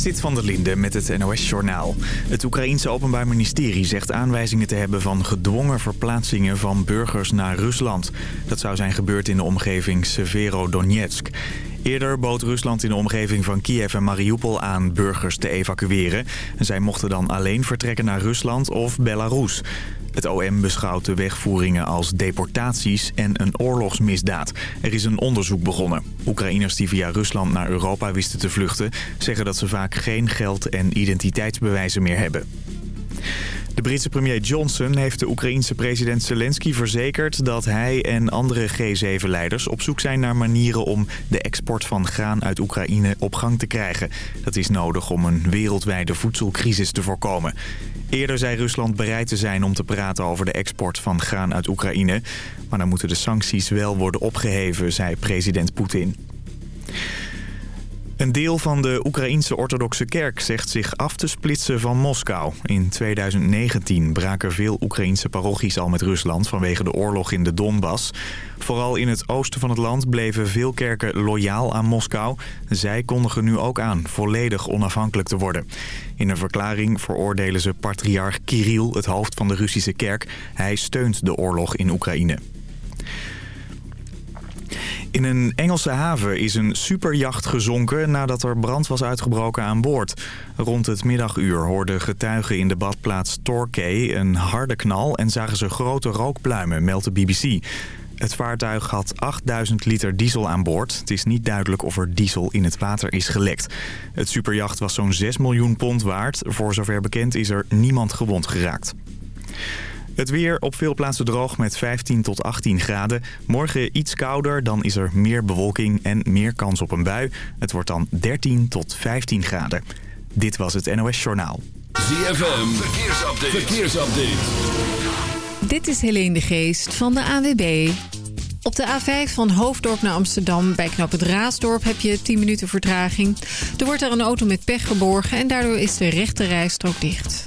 Sit van der Linde met het NOS-journaal. Het Oekraïense Openbaar Ministerie zegt aanwijzingen te hebben van gedwongen verplaatsingen van burgers naar Rusland. Dat zou zijn gebeurd in de omgeving Severodonetsk. Eerder bood Rusland in de omgeving van Kiev en Mariupol aan burgers te evacueren. Zij mochten dan alleen vertrekken naar Rusland of Belarus. Het OM beschouwt de wegvoeringen als deportaties en een oorlogsmisdaad. Er is een onderzoek begonnen. Oekraïners die via Rusland naar Europa wisten te vluchten... zeggen dat ze vaak geen geld en identiteitsbewijzen meer hebben. De Britse premier Johnson heeft de Oekraïense president Zelensky verzekerd dat hij en andere G7-leiders op zoek zijn naar manieren om de export van graan uit Oekraïne op gang te krijgen. Dat is nodig om een wereldwijde voedselcrisis te voorkomen. Eerder zei Rusland bereid te zijn om te praten over de export van graan uit Oekraïne. Maar dan moeten de sancties wel worden opgeheven, zei president Poetin. Een deel van de Oekraïense orthodoxe kerk zegt zich af te splitsen van Moskou. In 2019 braken veel Oekraïense parochies al met Rusland vanwege de oorlog in de Donbass. Vooral in het oosten van het land bleven veel kerken loyaal aan Moskou. Zij kondigen nu ook aan volledig onafhankelijk te worden. In een verklaring veroordelen ze patriarch Kirill, het hoofd van de Russische kerk. Hij steunt de oorlog in Oekraïne. In een Engelse haven is een superjacht gezonken nadat er brand was uitgebroken aan boord. Rond het middaguur hoorden getuigen in de badplaats Torquay een harde knal en zagen ze grote rookpluimen, meldt de BBC. Het vaartuig had 8000 liter diesel aan boord. Het is niet duidelijk of er diesel in het water is gelekt. Het superjacht was zo'n 6 miljoen pond waard. Voor zover bekend is er niemand gewond geraakt. Het weer op veel plaatsen droog met 15 tot 18 graden. Morgen iets kouder, dan is er meer bewolking en meer kans op een bui. Het wordt dan 13 tot 15 graden. Dit was het NOS Journaal. ZFM, verkeersupdate. verkeersupdate. Dit is Helene de Geest van de AWB. Op de A5 van Hoofddorp naar Amsterdam bij knap het Raasdorp heb je 10 minuten vertraging. Er wordt er een auto met pech geborgen en daardoor is de rechte rijstrook dicht.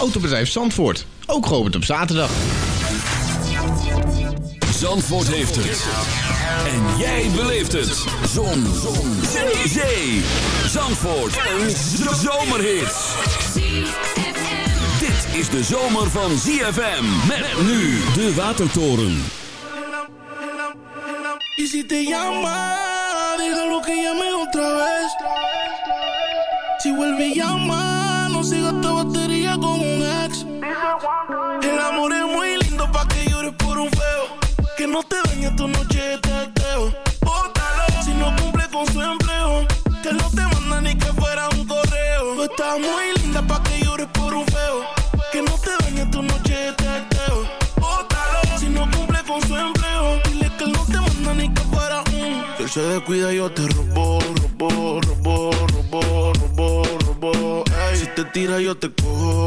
Autobedrijf Zandvoort. Ook geopend op zaterdag. Zandvoort heeft het. En jij beleeft het. Zon. Zon. Zee. Zee. Zandvoort. Een zomerhit. Dit is de zomer van ZFM. Met nu de Watertoren. Y si te llama, déjalo que llame otra vez. Si vuelve llama, no te dañe tu noche de teteo. Si no cumple con su empleo. Que no te manda ni que fuera un correo. Tú estás muy linda pa' que llores por un feo. Que no te dañe tu noche de teteo. Si no cumple con su empleo. Dile que no te manda ni que fuera un. Si él se descuida, yo te robo, robo, robo, robo, robo, robo. Si te tira, yo te cojo,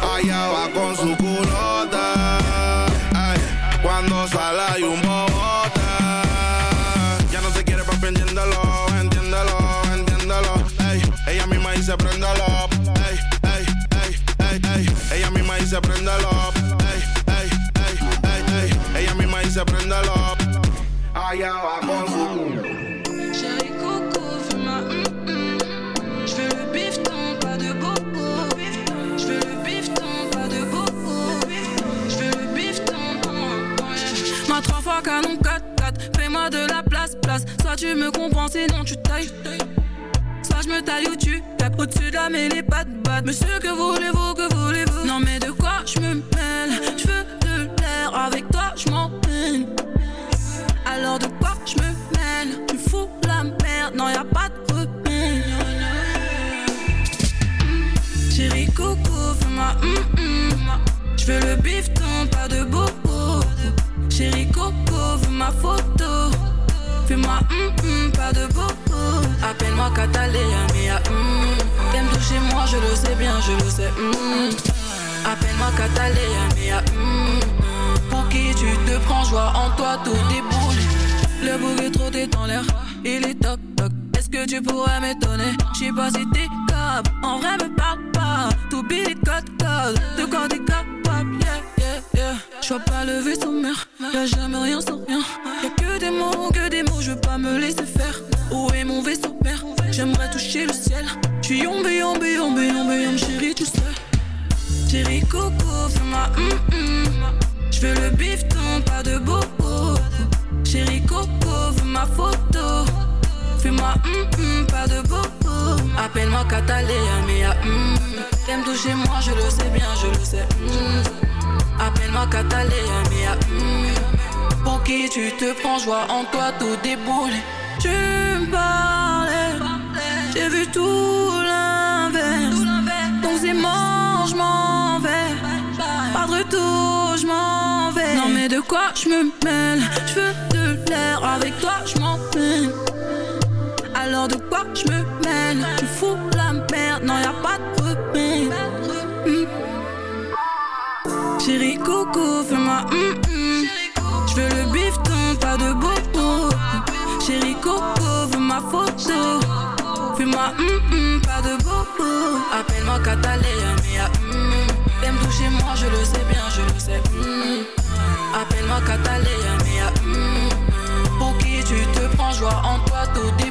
Misma dice préndelo. Allá su hum hum. Je veux le bifton, pas de bobo. Je veux le bifton, pas de bobo. Je veux le bifton. Ma trois fois canon 4-4, fais-moi de la place, place. Soit tu me comprends, sinon tu tailles. Soit je me taille ou tu tapes au-dessus de la mêlée, pas de batte. Monsieur, que voulez-vous, que voulez-vous? Non, mais de quoi je me mêle? Je veux de l'air, avec je me mêle Tu fous la merde, non y'a pas de repère Mm. Chérie Coco, fais-moi hum hum Je veux le bifton, pas de bobo Chérie Coco, veux ma photo. Fais-moi hum pas de bobo Appelle-moi Catalina, mia hum T'aimes toucher moi, je le sais bien, je le sais Appelle-moi Catalina, mia hum Pour qui tu te prends, joie en toi, tout déboule Le trop t'es dans l'air, il est toc toc. Est-ce que tu pourrais m'étonner? J'sais pas si t'es capable, en vrai me parle pas. Tout billet code code, de quoi t'es capable? Yeah yeah yeah. J'vois pas le vaisseau mère, y'a jamais rien sans rien. Y'a que des mots, que des mots, je veux pas me laisser faire. Où est mon vaisseau père J'aimerais toucher le ciel. J'suis yombe yombe yombe yombe yombe chérie tu sais Chérie Coco, fais-moi hum hum Je veux le bifton, pas de bobo Chérie Coco, ma photo. Fais-moi pas de bobo Appelle-moi Catalina, mia hum T'aimes toucher moi, je le sais bien, je le sais. Appelle-moi Catalina, mia hum Pour qui tu te prends, joie en toi, tout déboule Tu me parlais J'ai vu tout l'inverse. Donc c'est mort, je m'en vais. Pas de retour, je m'en vais. Non mais de quoi je me mêle? Je veux avec toi je m'en peine. Alors de quoi je me mêle Tu fous la merde, non y'a pas de repère. Hmm. Chérie Coco, fais-moi hum Je veux le bifton, pas de bobo. Chérie Coco, veux ma photo. Fais-moi hum hum, pas de bobo. Appelle-moi Catalina, mia hum T'aimes toucher moi, je le sais bien, je le sais Appelle-moi Catalina, Qui tu te prends, joie en toi, tout déboule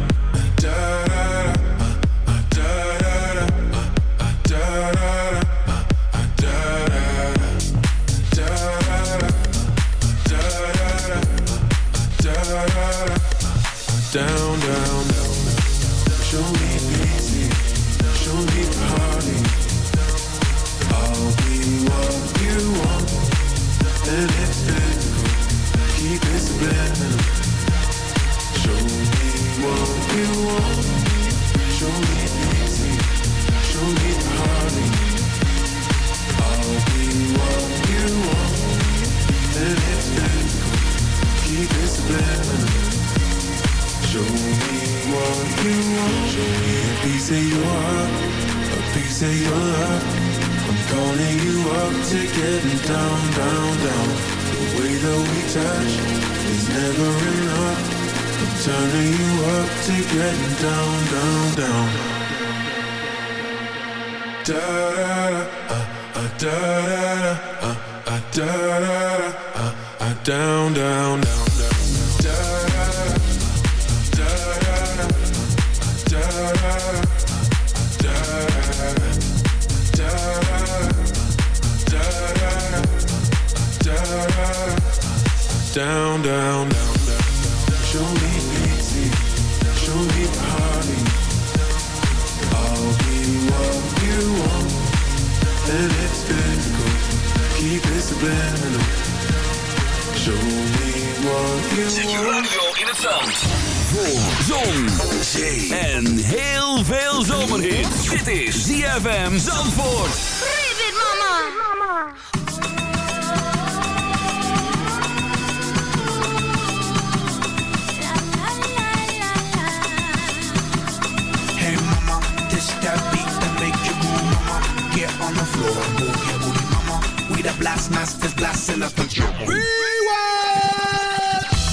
This that beat that make you move, mama. Get on the floor, move your booty, mama. We the blast masters, blasting up the drum. Rewind.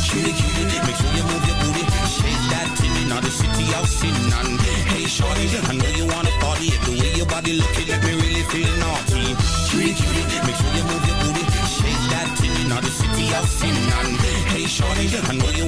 Cutie, cutie, make sure you move your booty. Shake that titty, now the city I've seen none. Hey shorty, I know you wanna party. The way your body looking at me really feel naughty. Cutie, cutie, make sure you move your booty. Shake that titty, now the city I've seen none. Hey shorty, I know you.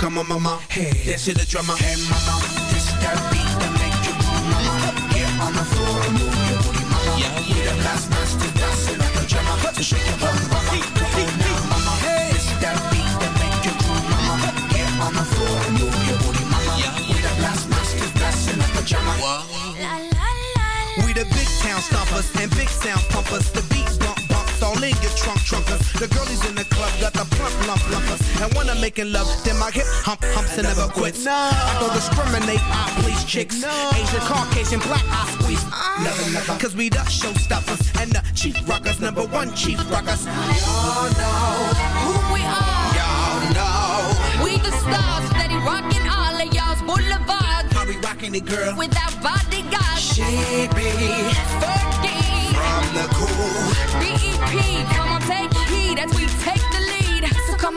come on, mama, hey, dance to the drummer. Hey, mama, this that beat that make you move, mama. Get on the floor and move your booty, mama. Yeah, yeah. We the last master dancing up the drummer. So shake your bum, mama. Come on now, mama. This that beat that make you move, mama. Get on the floor and move your booty, mama. Yeah, yeah. We the last master dancing up the drummer. We the big town stompers and big sound pumpers. The beat bump bumps all in your trunk trunkers. The girlies in the club got the plump lump lumpers. And when I'm making love, then my hip hump humps and never quits. I don't discriminate, I please chicks. Asian, Caucasian, black, I squeeze. Ah. Never, never. Cause we the showstoppers and the chief rockers, number one chief rockers. Y'all know Who we are. Y'all know. We the stars, steady rocking all of y'all's boulevards. How we rocking it, girl? Without bodyguards. She be Fergie. from the cool. BEP, come on, take heed as we take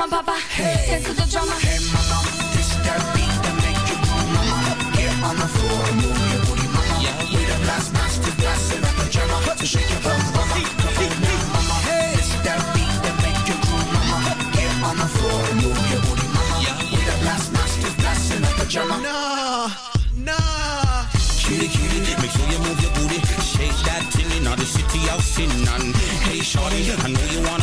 mama, papa. Hey. sense of the drama. Hey, mama, this that beat that make you move, mama. Get on the floor move your booty, mama. Yeah, yeah. We the last match to blast in the pajama to shake your bum, mama. Come on now, mama. Hey. This that beat that make you move, mama. Get on the floor move your booty, mama. Yeah, yeah. We the last match to blast in the pajama. Nah, nah. Cutie, cutie, make sure you move your booty. Shake that thing in all the city I've seen none. Hey, shorty, I know you wanna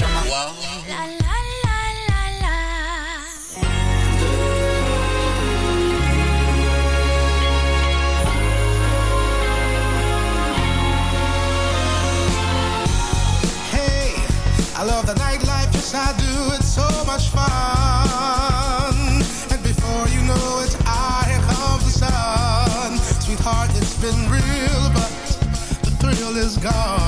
i love the night life just i do. It so much fun. And before you know it's i am home the gone.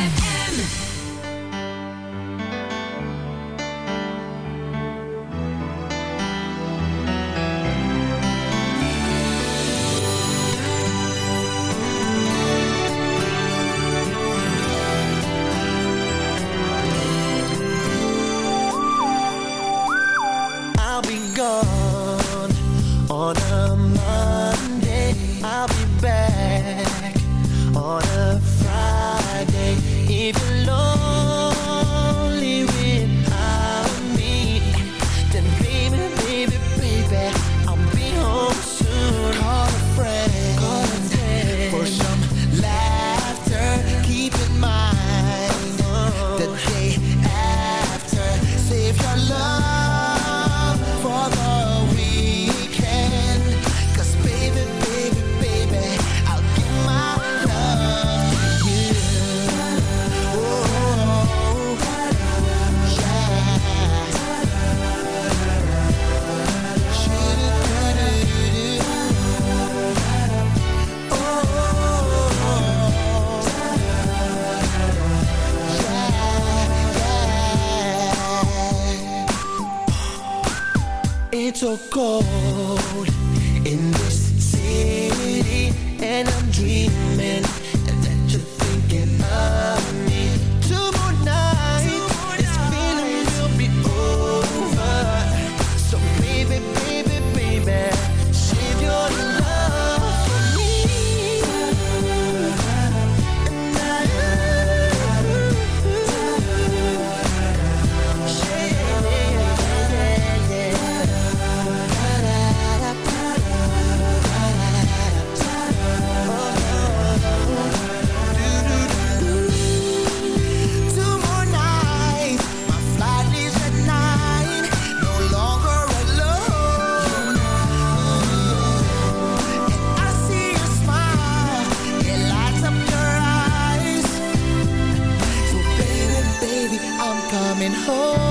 So cold coming home.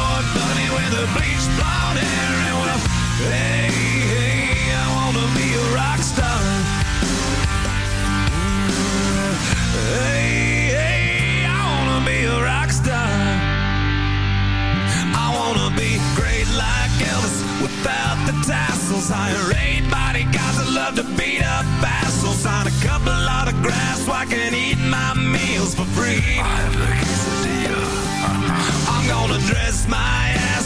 with the bleach blonde hair and well, hey, hey, I wanna be a rock star. Hey, hey, I wanna be a rock star. I wanna be great like Elvis without the tassels. Hire eight bodyguards that love to beat up assholes. Sign a couple lot of grass so I can eat my meals for free. I have a quesadilla. I'm gonna dress my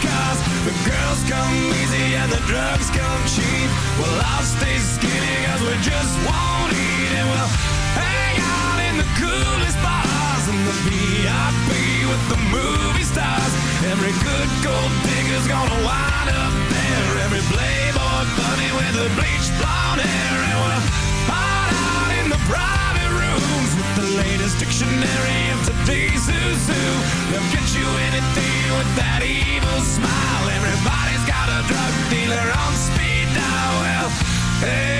cars. The girls come easy and the drugs come cheap. Well, I'll stay skinny cause we just won't eat and we'll hang out in the coolest bars and the VIP with the movie stars. Every good gold digger's gonna wind up there. Every playboy bunny with the bleached blonde hair and we'll hide out in the private rooms with the latest dictionary of today's who's who. They'll get you anything with that hey,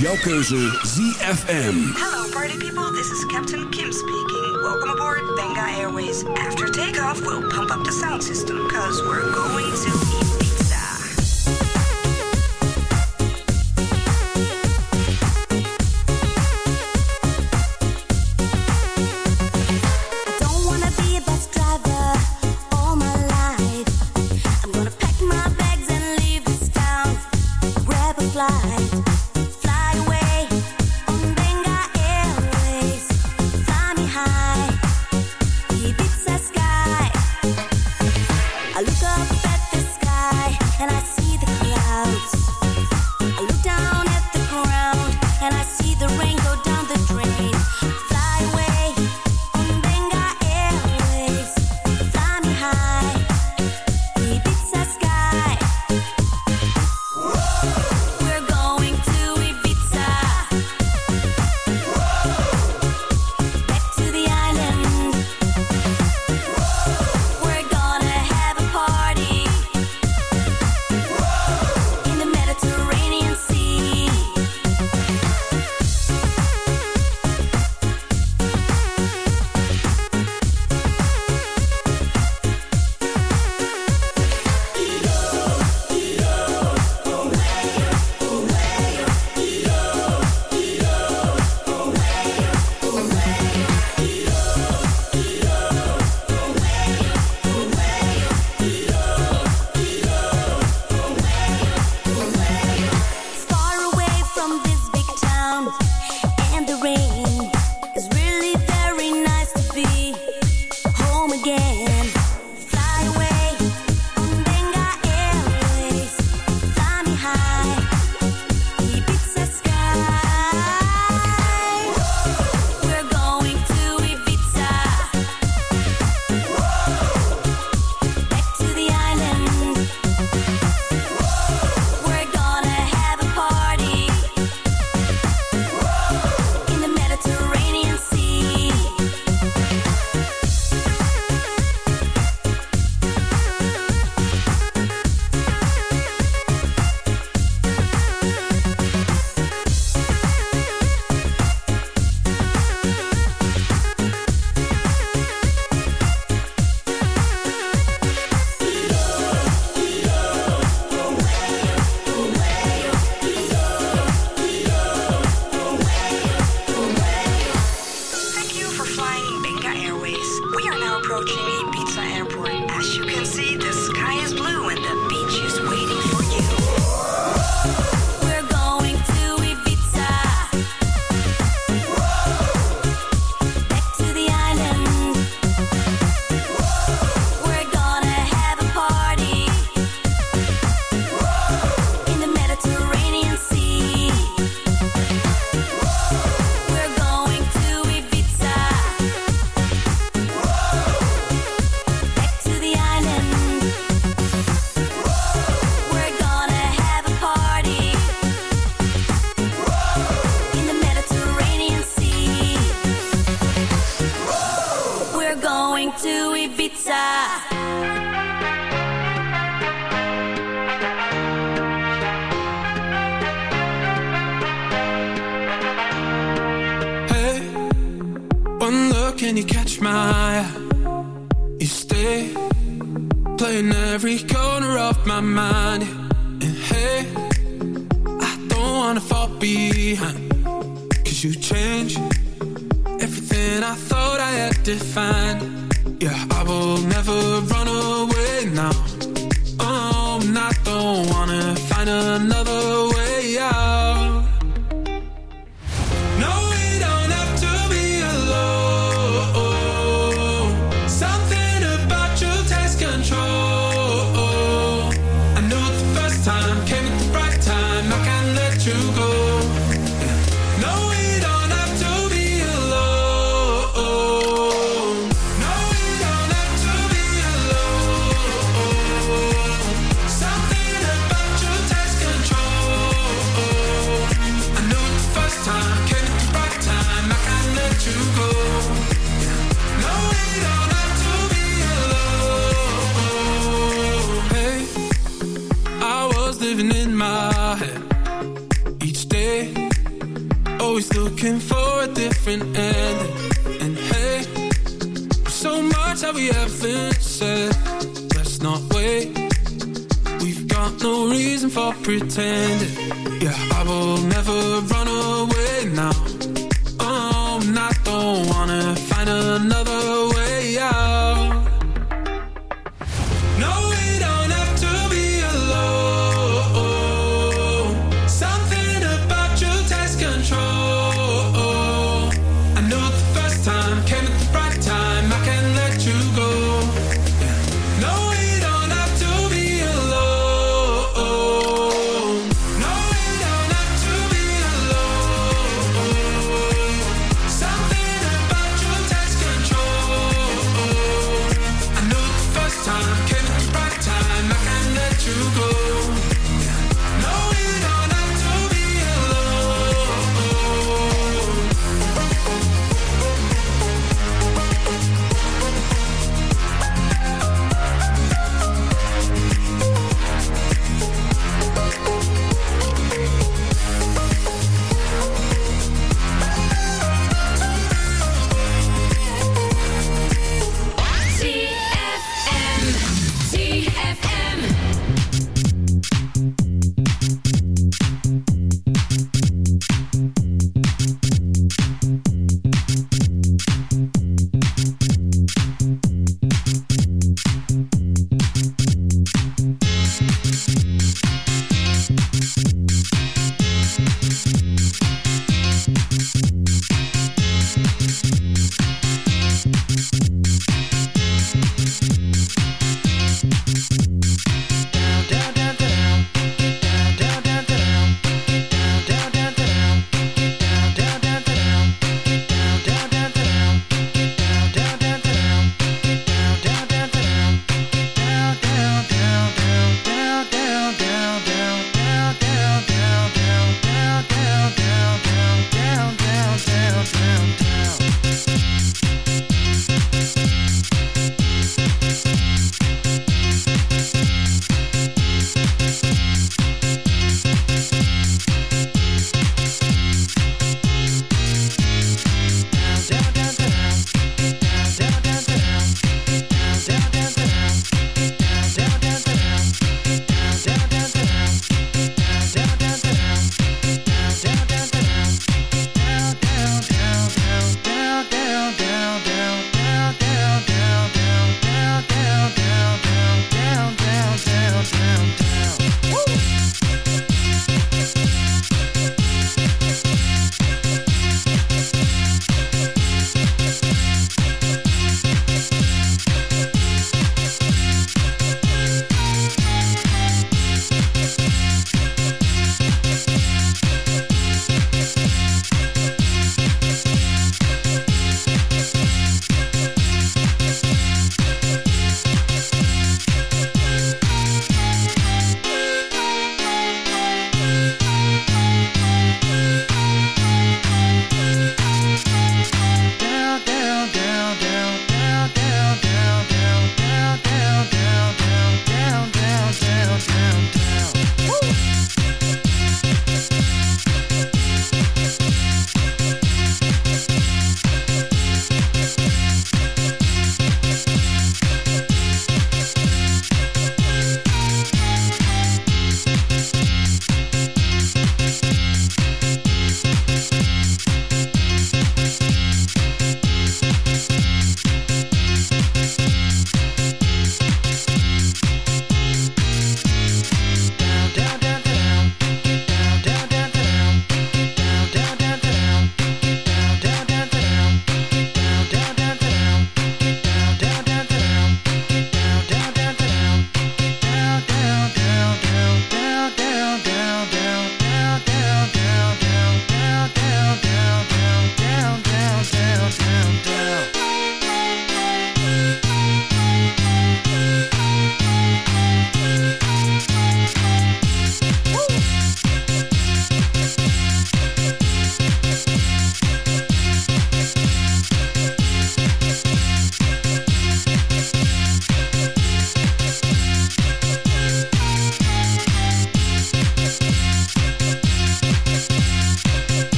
jouw keuze ZFM. Hello party people, this is Captain Kim speaking. Welcome aboard Venga Airways. After takeoff, we'll pump up the sound system, cause we're going to...